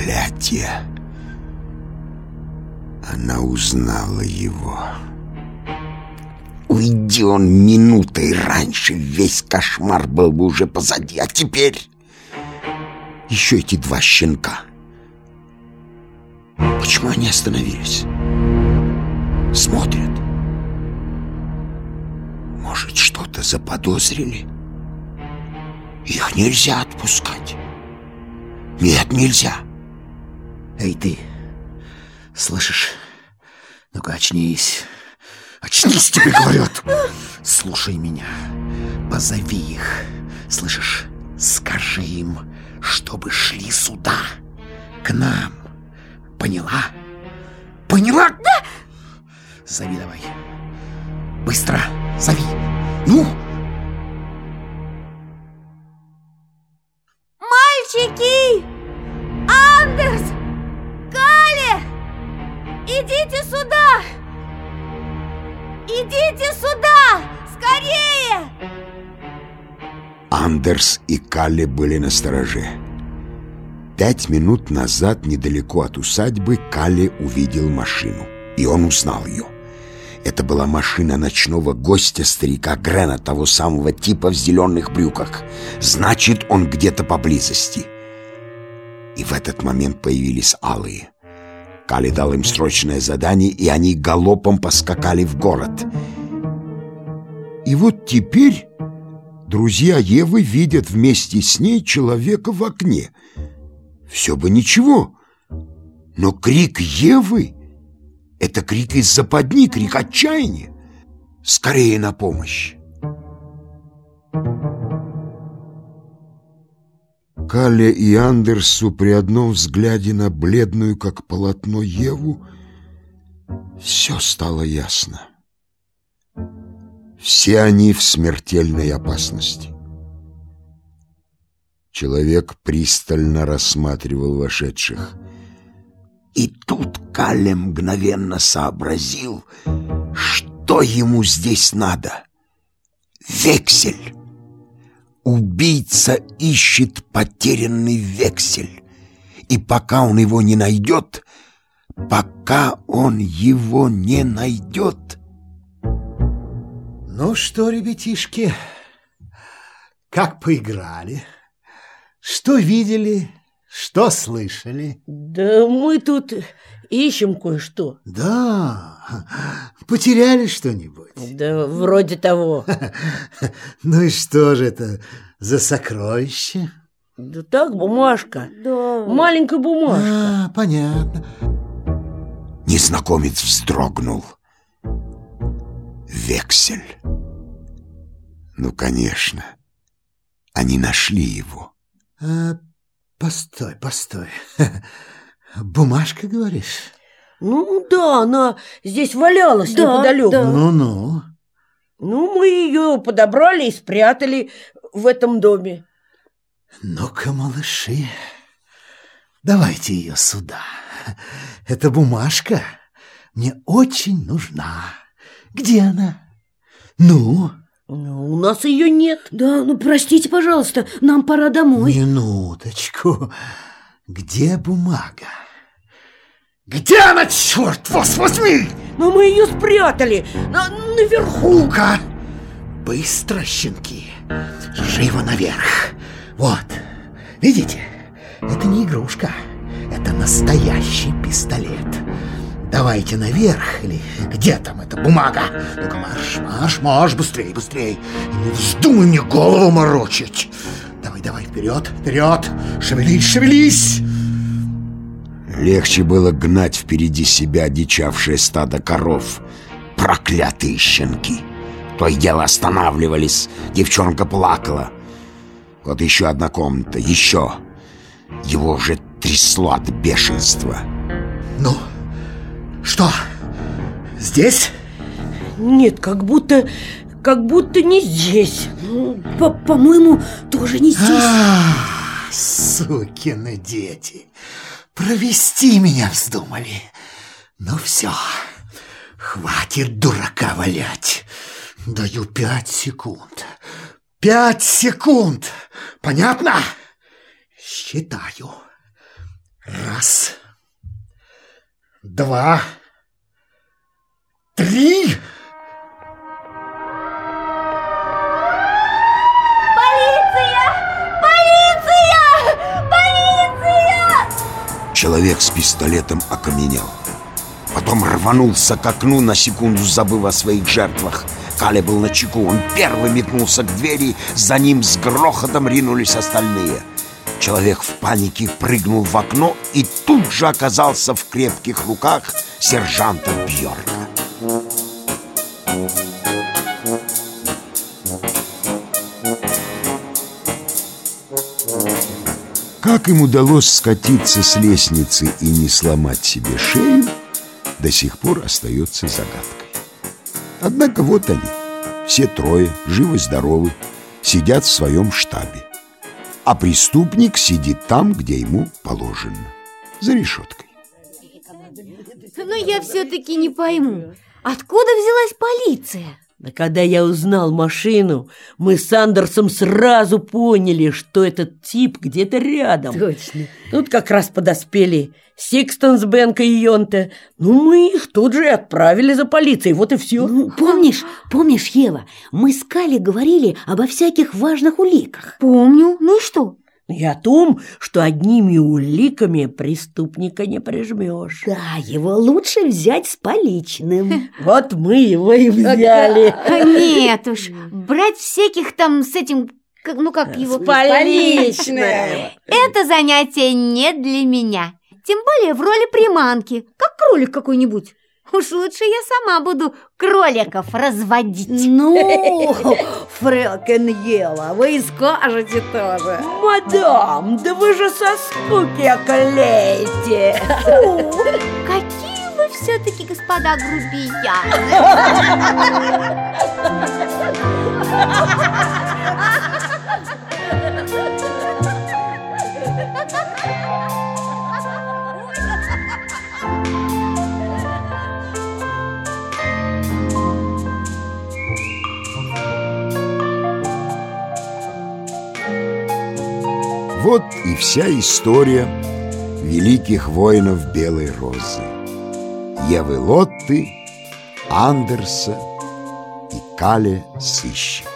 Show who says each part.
Speaker 1: Проклятие! Она узнала его. Уйди он минутой раньше, весь кошмар был бы уже позади. А теперь еще эти два щенка. Почему они остановились? Смотрят. Может, что-то заподозрили? Их нельзя отпускать. Нет, нельзя.
Speaker 2: Эй, ты, слышишь? Ну-ка, очнись. Очнись, тебе говорят. Слушай меня. Позови их. Слышишь? Скажи им, чтобы шли сюда. К нам. Поняла? Поняла? Да. Зови давай. Быстро зови. Ну?
Speaker 3: Мальчики! Андерс! Идите сюда! Идите сюда! Скорее!
Speaker 1: Андерс и Калли были на стороже. Пять минут назад недалеко от усадьбы Калли увидел машину, и он узнал ее. Это была машина ночного гостя старика Грена, того самого типа в зеленых брюках. Значит, он где-то поблизости. И в этот момент появились алые. Кали дал им срочное задание, и они галопом поскакали в город. И вот теперь друзья Евы видят вместе с ней человека в окне. Все бы ничего, но крик Евы — это крик из западни, крик отчаяния. Скорее на помощь! Калле и Андерсу при одном взгляде на бледную, как полотно, Еву все стало ясно. Все они в смертельной опасности. Человек пристально рассматривал вошедших. И тут Калле мгновенно сообразил, что ему здесь надо. Вексель! Убийца ищет потерянный вексель. И пока он его не найдет, пока он его не найдет...
Speaker 4: Ну что, ребятишки, как поиграли? Что видели? Что слышали?
Speaker 5: Да мы тут ищем кое-что.
Speaker 4: Да, потеряли что-нибудь?
Speaker 5: Да вроде того.
Speaker 4: Ну и что же это за сокровище?
Speaker 5: Да так, бумажка.
Speaker 3: Да.
Speaker 5: Маленькая бумажка.
Speaker 4: А, понятно.
Speaker 1: Незнакомец вздрогнул. Вексель. Ну, конечно. Они нашли его.
Speaker 4: А, постой, постой. Бумажка, говоришь?
Speaker 5: Ну да, она здесь валялась
Speaker 3: Да,
Speaker 5: неподалеку.
Speaker 3: да.
Speaker 4: Ну-ну.
Speaker 5: Ну, мы ее подобрали и спрятали в этом доме.
Speaker 4: Ну-ка, малыши, давайте ее сюда. Эта бумажка мне очень нужна. Где она? Ну,
Speaker 5: Ну, у нас ее нет.
Speaker 3: Да, ну простите, пожалуйста, нам пора домой.
Speaker 4: минуточку. Где бумага? Где она, черт вас возьми?
Speaker 5: Но мы ее спрятали на, наверху.
Speaker 4: Ну-ка, быстро, щенки. Живо наверх. Вот, видите? Это не игрушка. Это настоящий пистолет. Давайте наверх, или где там эта бумага? Ну-ка, марш, марш, марш, быстрее, быстрее. И не вздумай мне голову морочить. Давай, давай, вперед, вперед. Шевелись, шевелись.
Speaker 1: Легче было гнать впереди себя дичавшее стадо коров. Проклятые щенки! То и дело останавливались, девчонка плакала. Вот еще одна комната, еще. Его уже трясло от бешенства.
Speaker 4: Ну, что, здесь?
Speaker 5: Нет, как будто, как будто не здесь.
Speaker 3: Ну, По- По-моему, тоже не здесь.
Speaker 4: Сукины дети, провести меня вздумали. Ну все, хватит дурака валять. Даю пять секунд. Пять секунд. Понятно? Считаю. Раз, два, три.
Speaker 3: Полиция!
Speaker 1: Человек с пистолетом окаменел. Потом рванулся к окну, на секунду забыв о своих жертвах. Каля был на чеку, он первый метнулся к двери, за ним с грохотом ринулись остальные. Человек в панике прыгнул в окно и тут же оказался в крепких руках сержанта Бьорка. Как им удалось скатиться с лестницы и не сломать себе шею, до сих пор остается загадкой. Однако вот они, все трое, живы-здоровы, сидят в своем штабе. А преступник сидит там, где ему положено, за решеткой.
Speaker 3: Но я все-таки не пойму, откуда взялась полиция?
Speaker 5: Да когда я узнал машину, мы с Андерсом сразу поняли, что этот тип где-то рядом.
Speaker 3: Точно.
Speaker 5: Тут как раз подоспели Сикстон с Бенко и Йонте. Ну, мы их тут же и отправили за полицией, вот и все.
Speaker 3: Ну, помнишь, помнишь, Ева, мы с Кали говорили обо всяких важных уликах.
Speaker 6: Помню. Ну и что?
Speaker 5: И о том, что одними уликами преступника не прижмешь.
Speaker 3: Да, его лучше взять с поличным.
Speaker 5: Вот мы его и взяли.
Speaker 6: А, Нет уж, брать всяких там с этим, как- ну как его...
Speaker 5: поличным.
Speaker 6: Это занятие не для меня. Тем более в роли приманки, как кролик какой-нибудь. Уж лучше я сама буду кроликов разводить.
Speaker 3: Ну, фрекен Ева, вы и скажете тоже.
Speaker 5: Мадам, да вы же со скуки околеете.
Speaker 6: Фу, какие вы все-таки, господа грубияны.
Speaker 1: Вот и вся история великих воинов Белой Розы. Евы Лотты, Андерса и Кале Сыщик.